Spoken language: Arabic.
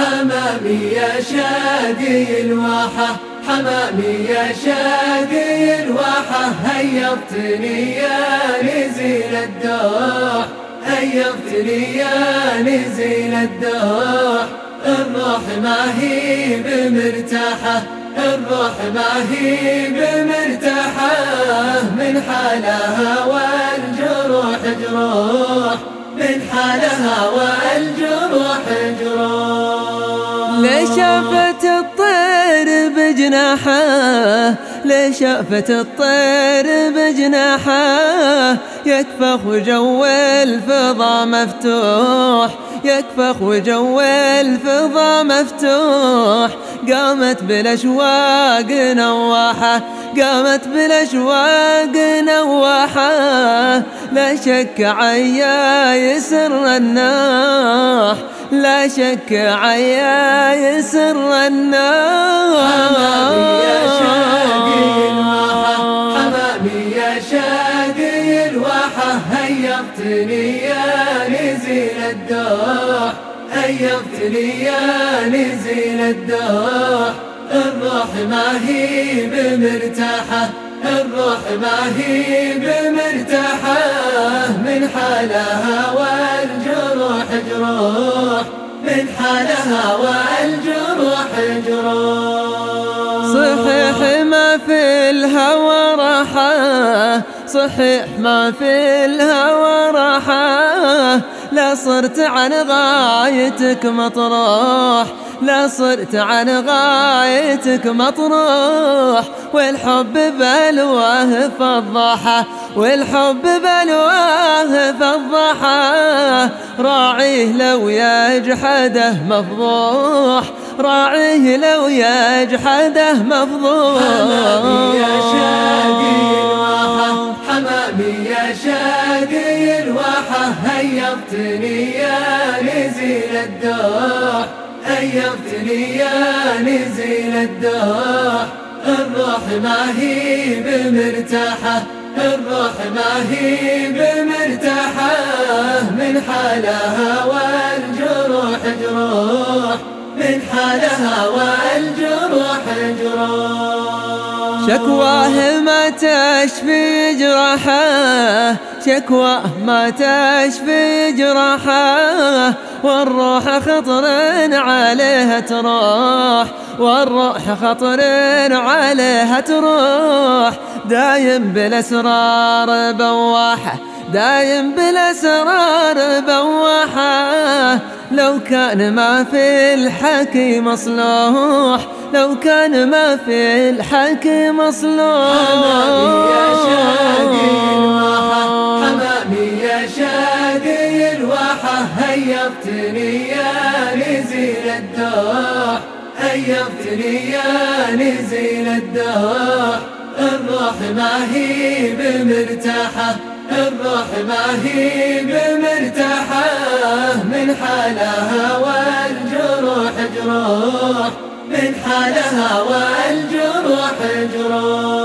حمامي يا شاقي الواحة حمامي يا شاقي الواحة هيبتني يا نزيل الدوح هيبتني يا نزيل الدوح. الروح ما هي بمرتاحة الروح ما هي بمرتاحة من حالها والجروح جروح من حالها والجروح جروح. لشافت الطير بجناحه؟ لشافت الطير بجناحه؟ يكفخ وجو الفضا مفتوح يكفخ وجو الفضا مفتوح. قامت بالأشواق نواحه قامت بالأشواق نواحه. لا شك عيا يسر الناح لا شك عيا يسر الناح حمامي يا شاقي الواحة حمامي يا شاقي الواحة هيبتني يا نزيل الدوح هيبتني يا نزيل الدوح الروح ما هي بمرتاحة الروح ما هي بمرتاحة من حالها والجروح جروح من حالها والجروح جروح. صحيح ما في الهوى راحة صحيح ما في الهوى راحة لا صرت عن غايتك مطروح لا صرت عن غايتك مطروح. والحب بلواه فضحه والحب بلواه فضحه راعيه لو يجحده مفضوح راعيه لو يجحده مفضوح. حمامي يا شاقي حمامي يا شاقي. هيبتني يا نزيل الدوح هيبتني يا نزيل الدوح الروح ما هي بمرتاحة. الروح ما هي بمرتاحة. من حالها والجروح جروح. من حالها والجروح جروح. شكواه ما تشفي جراحه شكواه ما تشفي جراحه والروح خطر عليها تروح والروح خطر عليها تروح. دايم بالأسرار بواحة دايم بالأسرار بواحة. لو كان ما في الحكي مصلوح لو كان ما في الحكي مصلوح حمامي يا شاقي الواحة حمامي يا شاقي الواحة. هيبتني يا نزيل الدوح هيبتني يا نزيل الدوح. الروح ما هي بمرتاحة الروح ما هي بمرتاحة. من حالها والجروح جروح. من حالها والجروح جروح.